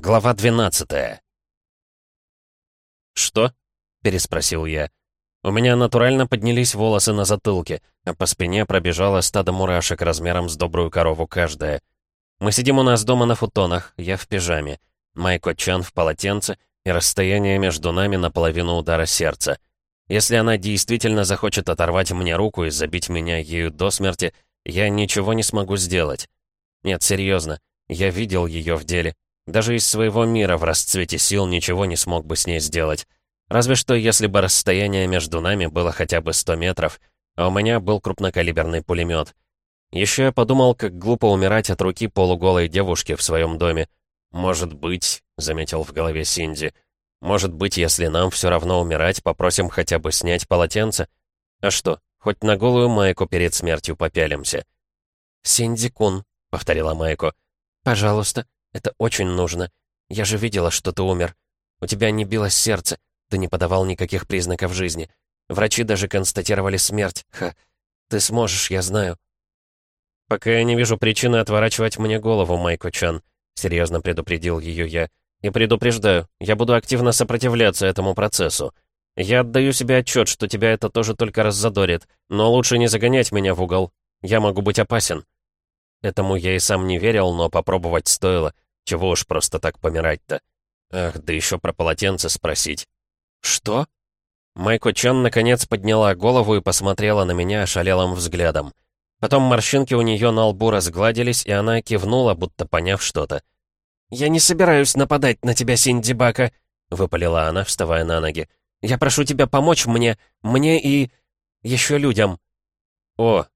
Глава 12 «Что?» — переспросил я. У меня натурально поднялись волосы на затылке, а по спине пробежало стадо мурашек размером с добрую корову каждая. Мы сидим у нас дома на футонах, я в пижаме, Майко Чан в полотенце, и расстояние между нами наполовину удара сердца. Если она действительно захочет оторвать мне руку и забить меня ею до смерти, я ничего не смогу сделать. Нет, серьезно, я видел ее в деле. Даже из своего мира в расцвете сил ничего не смог бы с ней сделать. Разве что, если бы расстояние между нами было хотя бы 100 метров, а у меня был крупнокалиберный пулемет. Еще я подумал, как глупо умирать от руки полуголой девушки в своем доме. «Может быть», — заметил в голове Синди, «может быть, если нам все равно умирать, попросим хотя бы снять полотенце? А что, хоть на голую майку перед смертью попялимся?» «Синди-кун», — повторила Майко, — «пожалуйста, это очень нужно. Я же видела, что ты умер. У тебя не билось сердце, ты не подавал никаких признаков жизни. Врачи даже констатировали смерть. Ха. Ты сможешь, я знаю». «Пока я не вижу причины отворачивать мне голову, Майко-чан», — серьезно предупредил ее я. «И предупреждаю, я буду активно сопротивляться этому процессу. Я отдаю себе отчет, что тебя это тоже только раззадорит, но лучше не загонять меня в угол. Я могу быть опасен». Этому я и сам не верил, но попробовать стоило. Чего уж просто так помирать-то. Ах, да еще про полотенце спросить. «Что?» Майко Чан наконец подняла голову и посмотрела на меня ошалелым взглядом. Потом морщинки у нее на лбу разгладились, и она кивнула, будто поняв что-то. «Я не собираюсь нападать на тебя, Синди Бака», — выпалила она, вставая на ноги. «Я прошу тебя помочь мне, мне и... еще людям». «О,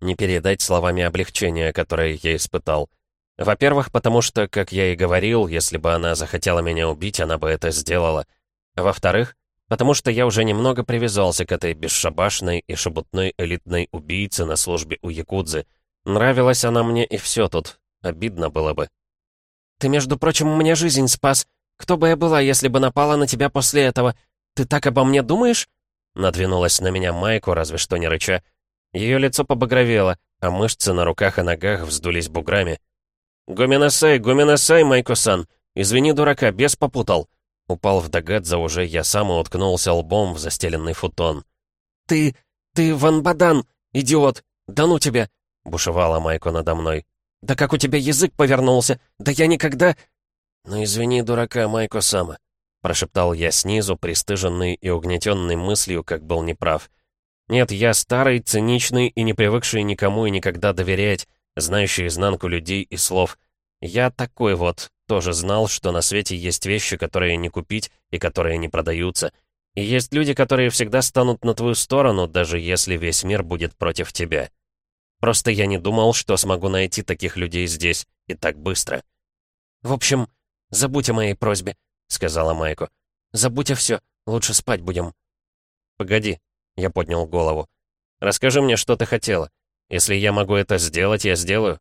не передать словами облегчения, которое я испытал. Во-первых, потому что, как я и говорил, если бы она захотела меня убить, она бы это сделала. Во-вторых, потому что я уже немного привязался к этой бесшабашной и шебутной элитной убийце на службе у Якудзы. Нравилась она мне и все тут. Обидно было бы. «Ты, между прочим, мне жизнь спас. Кто бы я была, если бы напала на тебя после этого? Ты так обо мне думаешь?» Надвинулась на меня Майку, разве что не рыча. Ее лицо побагровело, а мышцы на руках и ногах вздулись буграми. «Гоминасай, гоминасай, Майко-сан! Извини, дурака, бес попутал!» Упал в догадза уже я сам и уткнулся лбом в застеленный футон. «Ты... ты Ван Бадан, идиот! Да ну тебя!» — бушевала Майко надо мной. «Да как у тебя язык повернулся! Да я никогда...» «Ну извини, дурака, Майко-сама», — прошептал я снизу, пристыженный и угнетенный мыслью, как был неправ. «Нет, я старый, циничный и не привыкший никому и никогда доверять, знающий изнанку людей и слов. Я такой вот, тоже знал, что на свете есть вещи, которые не купить и которые не продаются. И есть люди, которые всегда станут на твою сторону, даже если весь мир будет против тебя. Просто я не думал, что смогу найти таких людей здесь и так быстро. «В общем, забудь о моей просьбе», — сказала Майко. «Забудь о все, лучше спать будем». «Погоди», — я поднял голову. «Расскажи мне, что ты хотела. Если я могу это сделать, я сделаю».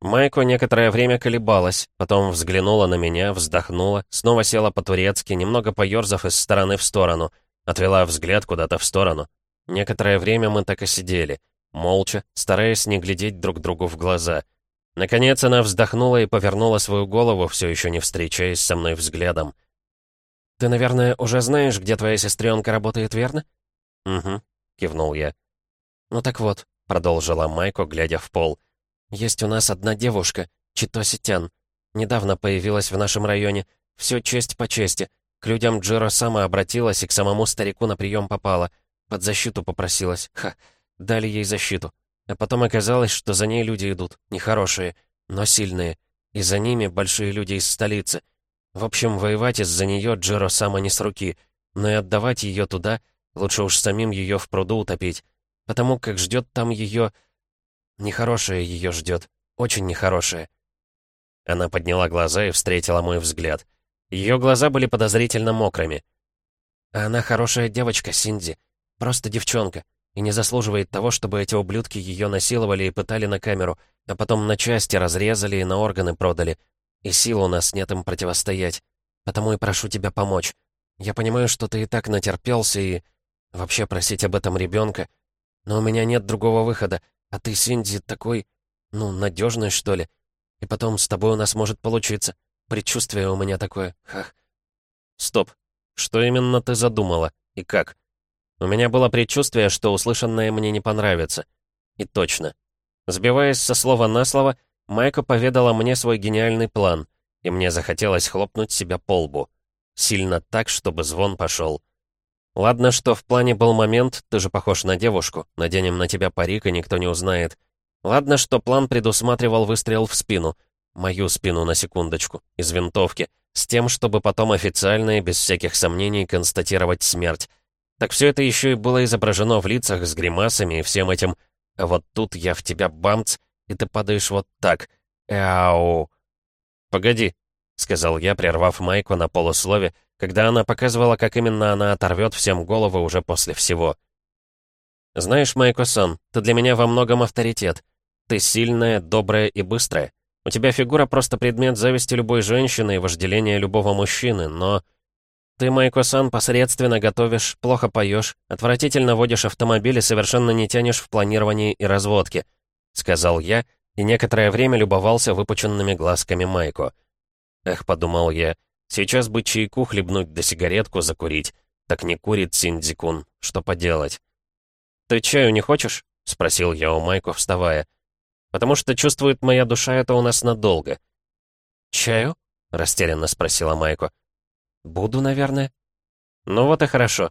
Майко некоторое время колебалась, потом взглянула на меня, вздохнула, снова села по-турецки, немного поёрзав из стороны в сторону, отвела взгляд куда-то в сторону. Некоторое время мы так и сидели, молча, стараясь не глядеть друг другу в глаза. Наконец она вздохнула и повернула свою голову, все еще не встречаясь со мной взглядом. «Ты, наверное, уже знаешь, где твоя сестренка работает, верно?» «Угу», — кивнул я. «Ну так вот», — продолжила Майко, глядя в пол, — есть у нас одна девушка, Читоси Тян. Недавно появилась в нашем районе. Все честь по чести. К людям Джиро сама обратилась и к самому старику на прием попала. Под защиту попросилась. Ха, дали ей защиту. А потом оказалось, что за ней люди идут. Нехорошие, но сильные. И за ними большие люди из столицы. В общем, воевать из-за нее Джиро сама не с руки. Но и отдавать ее туда, лучше уж самим ее в пруду утопить. Потому как ждет там ее Нехорошее ее ждет. Очень нехорошее. Она подняла глаза и встретила мой взгляд. Ее глаза были подозрительно мокрыми. А она хорошая девочка, Синди. Просто девчонка. И не заслуживает того, чтобы эти ублюдки ее насиловали и пытали на камеру, а потом на части разрезали и на органы продали. И сил у нас нет им противостоять. Потому и прошу тебя помочь. Я понимаю, что ты и так натерпелся и... Вообще просить об этом ребенка. Но у меня нет другого выхода. А ты, Синди, такой, ну, надежный, что ли. И потом с тобой у нас может получиться. Предчувствие у меня такое. Хах. Стоп. Что именно ты задумала? И как? У меня было предчувствие, что услышанное мне не понравится. И точно. Сбиваясь со слова на слово, Майка поведала мне свой гениальный план, и мне захотелось хлопнуть себя по лбу. Сильно так, чтобы звон пошел. Ладно, что в плане был момент, ты же похож на девушку, наденем на тебя парик, и никто не узнает. Ладно, что план предусматривал выстрел в спину. Мою спину, на секундочку, из винтовки, с тем, чтобы потом официально и без всяких сомнений констатировать смерть. Так все это еще и было изображено в лицах с гримасами и всем этим. А вот тут я в тебя бамц, и ты падаешь вот так. Эау. «Погоди», — сказал я, прервав Майку на полуслове, когда она показывала, как именно она оторвет всем головы уже после всего. «Знаешь, Майко-сан, ты для меня во многом авторитет. Ты сильная, добрая и быстрая. У тебя фигура просто предмет зависти любой женщины и вожделения любого мужчины, но... Ты, Майко-сан, посредственно готовишь, плохо поешь, отвратительно водишь автомобиль и совершенно не тянешь в планировании и разводке», — сказал я, и некоторое время любовался выпученными глазками Майко. Эх, подумал я, сейчас бы чайку хлебнуть да сигаретку закурить. Так не курит Синдзикун, что поделать. «Ты чаю не хочешь?» — спросил я у Майко, вставая. «Потому что чувствует моя душа, это у нас надолго». «Чаю?» — растерянно спросила Майко. «Буду, наверное». «Ну вот и хорошо».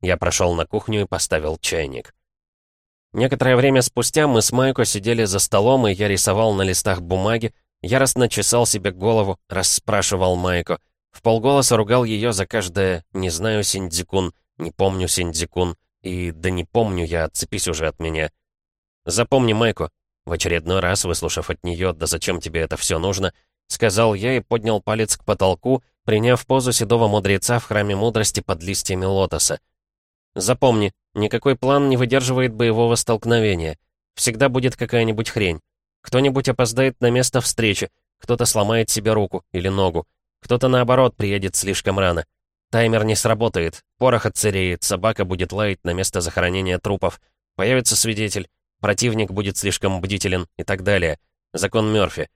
Я прошел на кухню и поставил чайник. Некоторое время спустя мы с Майко сидели за столом, и я рисовал на листах бумаги, яростно чесал себе голову, расспрашивал Майко. В полголоса ругал ее за каждое «не знаю, Синдзикун», «не помню, Синдзикун» и «да не помню я, отцепись уже от меня». «Запомни, Майко», в очередной раз, выслушав от нее «да зачем тебе это все нужно», сказал я и поднял палец к потолку, приняв позу седого мудреца в храме мудрости под листьями лотоса. Запомни, никакой план не выдерживает боевого столкновения. Всегда будет какая-нибудь хрень. Кто-нибудь опоздает на место встречи, кто-то сломает себе руку или ногу, кто-то, наоборот, приедет слишком рано. Таймер не сработает, порох отсыреет, собака будет лаять на место захоронения трупов, появится свидетель, противник будет слишком бдителен и так далее. Закон Мёрфи.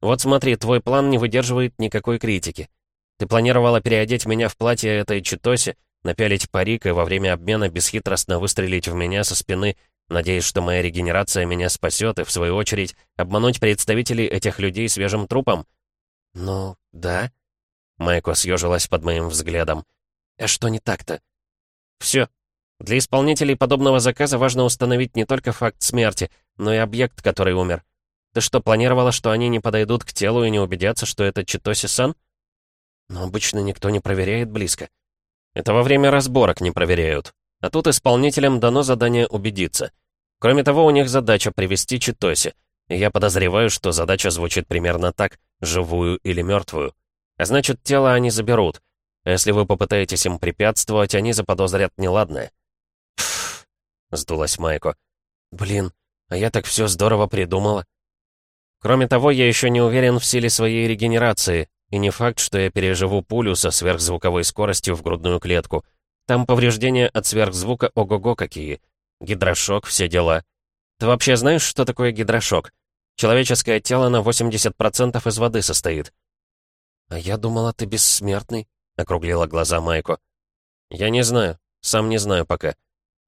Вот смотри, твой план не выдерживает никакой критики. Ты планировала переодеть меня в платье этой Читоси, напялить парик и во время обмена бесхитростно выстрелить в меня со спины, надеясь, что моя регенерация меня спасет, и, в свою очередь, обмануть представителей этих людей свежим трупом? Ну, да. Майко съежилась под моим взглядом. А что не так-то? Все. Для исполнителей подобного заказа важно установить не только факт смерти, но и объект, который умер. Ты что, планировала, что они не подойдут к телу и не убедятся, что это Читоси-сан? Но обычно никто не проверяет близко. Это во время разборок не проверяют. А тут исполнителям дано задание убедиться. Кроме того, у них задача привести Читоси. Я подозреваю, что задача звучит примерно так, живую или мертвую. А значит, тело они заберут. Если вы попытаетесь им препятствовать, они заподозрят неладное. Пф, сдулась Майко. Блин, а я так все здорово придумала. Кроме того, я еще не уверен в силе своей регенерации, и не факт, что я переживу пулю со сверхзвуковой скоростью в грудную клетку. Там повреждения от сверхзвука ого-го какие. Гидрошок, все дела. Ты вообще знаешь, что такое гидрошок? Человеческое тело на 80% из воды состоит. «А я думала, ты бессмертный», — округлила глаза Майко. «Я не знаю. Сам не знаю пока.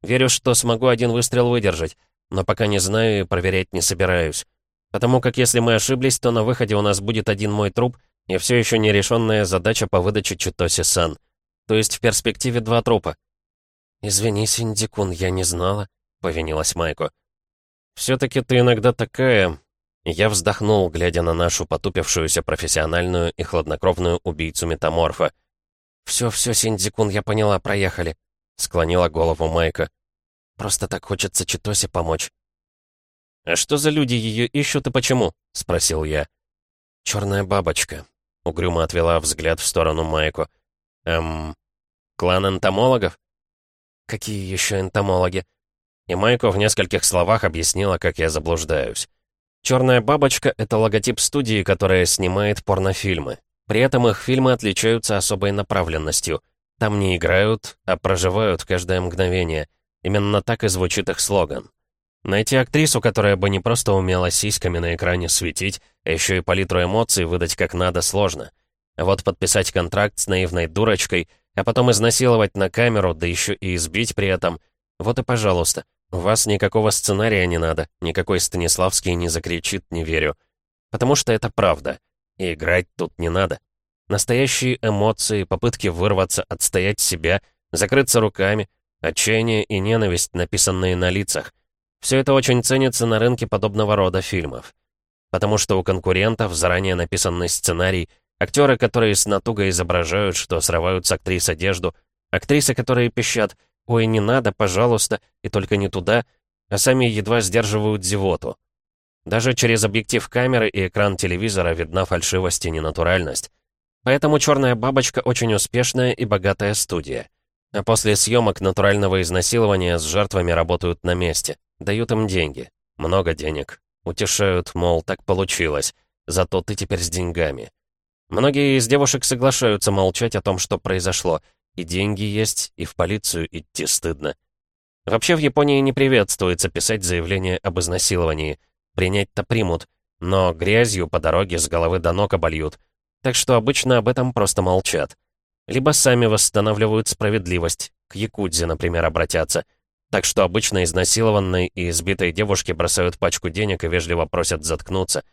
Верю, что смогу один выстрел выдержать, но пока не знаю и проверять не собираюсь. Потому как если мы ошиблись, то на выходе у нас будет один мой труп, и все еще нерешенная задача по выдаче Читоси-сан. То есть в перспективе два трупа. «Извини, Синдикун, я не знала», — повинилась Майко. «Все-таки ты иногда такая...» Я вздохнул, глядя на нашу потупившуюся профессиональную и хладнокровную убийцу-метаморфа. «Все-все, Синдикун, я поняла, проехали», — склонила голову Майка. «Просто так хочется Читосе помочь». «А что за люди ее ищут и почему?» — спросил я. «Черная бабочка», Угрюмо отвела взгляд в сторону Майку. «Эм... Клан энтомологов?» «Какие еще энтомологи?» И Майко в нескольких словах объяснила, как я заблуждаюсь. «Черная бабочка» — это логотип студии, которая снимает порнофильмы. При этом их фильмы отличаются особой направленностью. Там не играют, а проживают каждое мгновение. Именно так и звучит их слоган. Найти актрису, которая бы не просто умела сиськами на экране светить, а еще и палитру эмоций выдать как надо, сложно. Вот подписать контракт с наивной дурочкой, а потом изнасиловать на камеру, да еще и избить при этом. Вот и пожалуйста. У вас никакого сценария не надо, никакой Станиславский не закричит «не верю». Потому что это правда. И играть тут не надо. Настоящие эмоции, попытки вырваться, отстоять себя, закрыться руками, отчаяние и ненависть, написанные на лицах — все это очень ценится на рынке подобного рода фильмов. Потому что у конкурентов заранее написанный сценарий, актеры, которые с натугой изображают, что срывают с актрис одежду, актрисы, которые пищат «Ой, не надо, пожалуйста, и только не туда», а сами едва сдерживают зевоту. Даже через объектив камеры и экран телевизора видна фальшивость и ненатуральность. Поэтому «Черная бабочка» очень успешная и богатая студия. А после съемок натурального изнасилования с жертвами работают на месте. Дают им деньги. Много денег. Утешают, мол, так получилось. Зато ты теперь с деньгами. Многие из девушек соглашаются молчать о том, что произошло. И деньги есть, и в полицию идти стыдно. Вообще в Японии не приветствуется писать заявление об изнасиловании. Принять-то примут, но грязью по дороге с головы до ног обольют. Так что обычно об этом просто молчат. Либо сами восстанавливают справедливость, к Якудзе, например, обратятся — так что обычно изнасилованной и избитой девушке бросают пачку денег и вежливо просят заткнуться.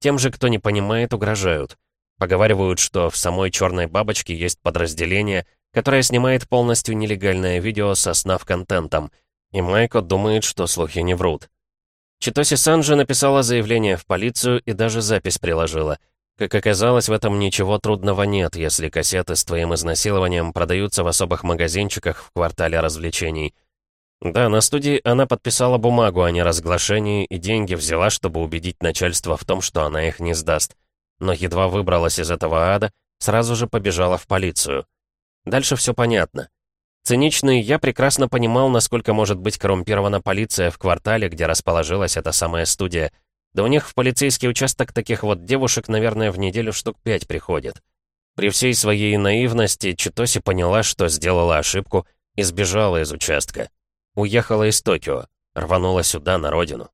Тем же, кто не понимает, угрожают. Поговаривают, что в самой «Черной бабочке» есть подразделение, которое снимает полностью нелегальное видео со снав-контентом, и Майко думает, что слухи не врут. Читоси Санджи написала заявление в полицию и даже запись приложила. Как оказалось, в этом ничего трудного нет, если кассеты с твоим изнасилованием продаются в особых магазинчиках в квартале развлечений. Да, на студии она подписала бумагу о неразглашении и деньги взяла, чтобы убедить начальство в том, что она их не сдаст. Но едва выбралась из этого ада, сразу же побежала в полицию. Дальше все понятно. Циничный я прекрасно понимал, насколько может быть коррумпирована полиция в квартале, где расположилась эта самая студия. Да у них в полицейский участок таких вот девушек, наверное, в неделю штук пять приходит. При всей своей наивности Читоси поняла, что сделала ошибку и сбежала из участка. Уехала из Токио, рванула сюда, на родину.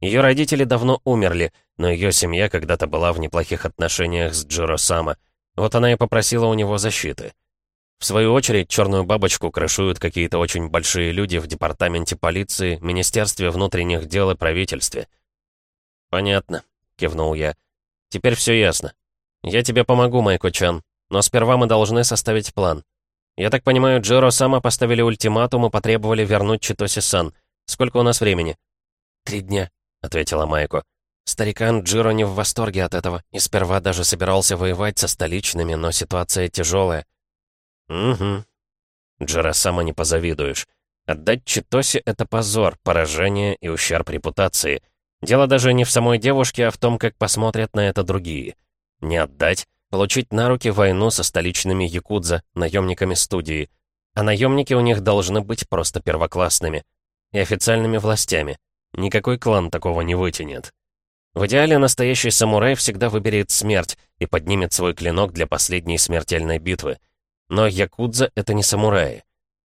Ее родители давно умерли, но ее семья когда-то была в неплохих отношениях с Джиро Сама. Вот она и попросила у него защиты. В свою очередь, черную бабочку крышуют какие-то очень большие люди в департаменте полиции, Министерстве внутренних дел и правительстве. «Понятно», — кивнул я. «Теперь все ясно. Я тебе помогу, Майко-чан, но сперва мы должны составить план. «Я так понимаю, Джеро сама поставили ультиматум и потребовали вернуть Читоси-сан. Сколько у нас времени?» «Три дня», — ответила Майко. Старикан Джиро не в восторге от этого и сперва даже собирался воевать со столичными, но ситуация тяжелая. «Угу. Джиро сама не позавидуешь. Отдать Читоси — это позор, поражение и ущерб репутации. Дело даже не в самой девушке, а в том, как посмотрят на это другие. Не отдать Получить на руки войну со столичными якудза, наемниками студии. А наемники у них должны быть просто первоклассными. И официальными властями. Никакой клан такого не вытянет. В идеале настоящий самурай всегда выберет смерть и поднимет свой клинок для последней смертельной битвы. Но якудза — это не самураи.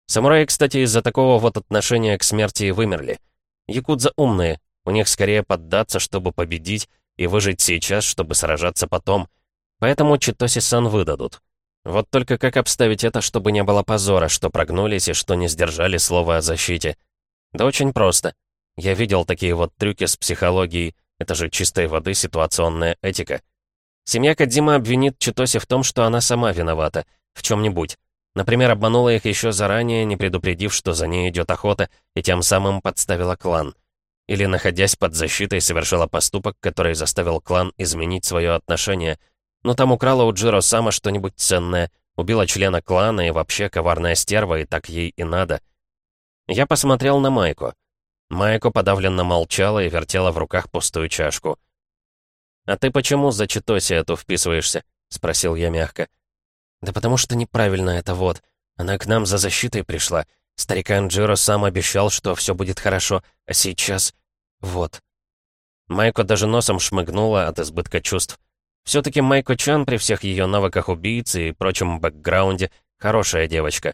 Самураи, кстати, из-за такого вот отношения к смерти и вымерли. Якудза умные, у них скорее поддаться, чтобы победить, и выжить сейчас, чтобы сражаться потом — Поэтому Читоси-сан выдадут. Вот только как обставить это, чтобы не было позора, что прогнулись и что не сдержали слово о защите? Да очень просто. Я видел такие вот трюки с психологией. Это же чистой воды ситуационная этика. Семья Кадзима обвинит Читоси в том, что она сама виновата. В чем-нибудь. Например, обманула их еще заранее, не предупредив, что за ней идет охота, и тем самым подставила клан. Или, находясь под защитой, совершила поступок, который заставил клан изменить свое отношение — но там украла у Джиро Сама что-нибудь ценное, убила члена клана и вообще коварная стерва, и так ей и надо. Я посмотрел на Майку. Майку подавленно молчала и вертела в руках пустую чашку. «А ты почему за Читоси эту вписываешься?» — спросил я мягко. «Да потому что неправильно это вот. Она к нам за защитой пришла. Старикан Джиро сам обещал, что все будет хорошо, а сейчас... вот». Майко даже носом шмыгнула от избытка чувств. Все-таки Майко Чан при всех ее навыках убийцы и прочем бэкграунде хорошая девочка.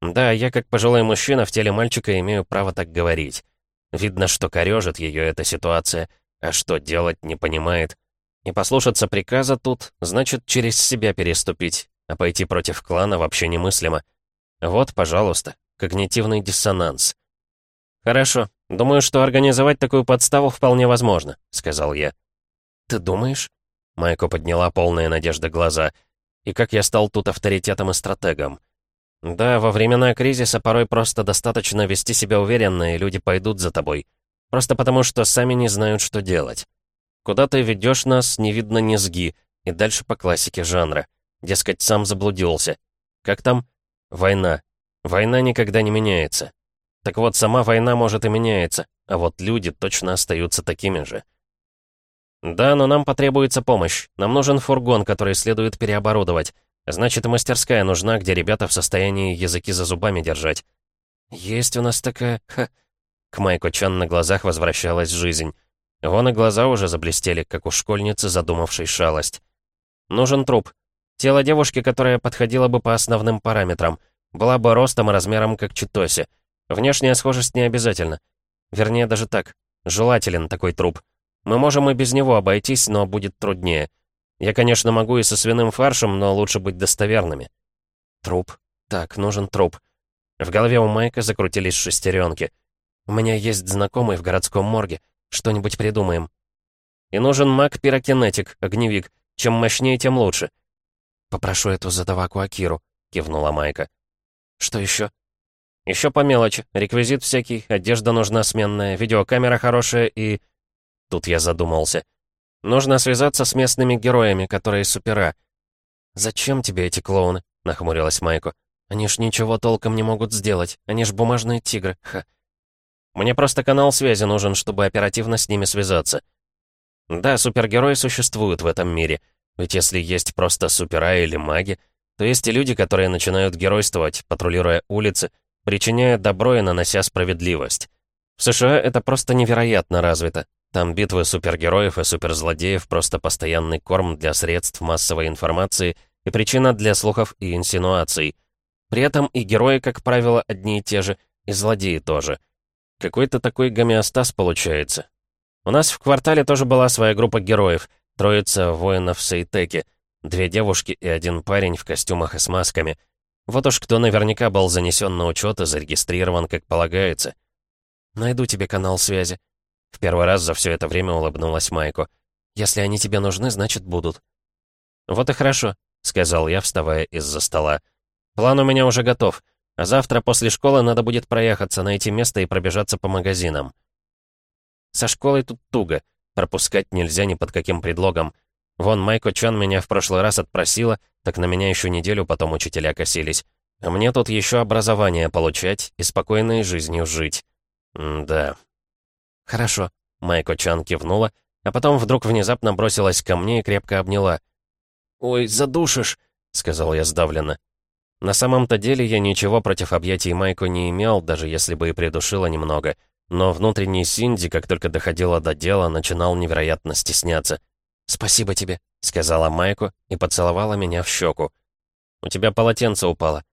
Да, я как пожилой мужчина в теле мальчика имею право так говорить. Видно, что корежит ее эта ситуация, а что делать не понимает. Не послушаться приказа тут, значит, через себя переступить, а пойти против клана вообще немыслимо. Вот, пожалуйста, когнитивный диссонанс. «Хорошо, думаю, что организовать такую подставу вполне возможно», — сказал я. «Ты думаешь?» Майко подняла полные надежды глаза. «И как я стал тут авторитетом и стратегом?» «Да, во времена кризиса порой просто достаточно вести себя уверенно, и люди пойдут за тобой. Просто потому, что сами не знают, что делать. Куда ты ведешь нас, не видно низги, и дальше по классике жанра. Дескать, сам заблудился. Как там? Война. Война никогда не меняется. Так вот, сама война, может, и меняется, а вот люди точно остаются такими же. Да, но нам потребуется помощь. Нам нужен фургон, который следует переоборудовать. Значит, мастерская нужна, где ребята в состоянии языки за зубами держать. Есть у нас такая... Ха. К Майку Чан на глазах возвращалась жизнь. Вон и глаза уже заблестели, как у школьницы, задумавшей шалость. Нужен труп. Тело девушки, которая подходила бы по основным параметрам. Была бы ростом и размером, как Читоси. Внешняя схожесть не обязательно. Вернее, даже так. Желателен такой труп. Мы можем и без него обойтись, но будет труднее. Я, конечно, могу и со свиным фаршем, но лучше быть достоверными. Труп. Так, нужен труп. В голове у Майка закрутились шестеренки. У меня есть знакомый в городском морге. Что-нибудь придумаем. И нужен маг-пирокинетик, огневик. Чем мощнее, тем лучше. Попрошу эту задаваку Акиру, кивнула Майка. Что еще? Еще по мелочи. Реквизит всякий, одежда нужна сменная, видеокамера хорошая и... Тут я задумался. Нужно связаться с местными героями, которые супера. «Зачем тебе эти клоуны?» — нахмурилась Майко. «Они ж ничего толком не могут сделать. Они ж бумажные тигры. Ха». «Мне просто канал связи нужен, чтобы оперативно с ними связаться». Да, супергерои существуют в этом мире. Ведь если есть просто супера или маги, то есть и люди, которые начинают геройствовать, патрулируя улицы, причиняя добро и нанося справедливость. В США это просто невероятно развито. Там битвы супергероев и суперзлодеев просто постоянный корм для средств массовой информации и причина для слухов и инсинуаций. При этом и герои, как правило, одни и те же, и злодеи тоже. Какой-то такой гомеостаз получается. У нас в квартале тоже была своя группа героев, троица воинов Сейтеки, две девушки и один парень в костюмах и с масками — вот уж кто наверняка был занесен на учет и зарегистрирован, как полагается. Найду тебе канал связи. В первый раз за все это время улыбнулась Майку. Если они тебе нужны, значит будут. Вот и хорошо, сказал я, вставая из-за стола. План у меня уже готов. А завтра после школы надо будет проехаться, найти место и пробежаться по магазинам. Со школой тут туго. Пропускать нельзя ни под каким предлогом. Вон Майко Чан меня в прошлый раз отпросила, так на меня еще неделю потом учителя косились. А мне тут еще образование получать и спокойной жизнью жить. М да. Хорошо. Майко Чан кивнула, а потом вдруг внезапно бросилась ко мне и крепко обняла. «Ой, задушишь!» — сказал я сдавленно. На самом-то деле я ничего против объятий Майко не имел, даже если бы и придушила немного. Но внутренний Синди, как только доходило до дела, начинал невероятно стесняться. «Спасибо тебе», — сказала Майку и поцеловала меня в щеку. «У тебя полотенце упало».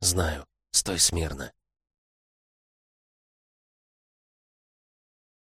«Знаю. Стой смирно».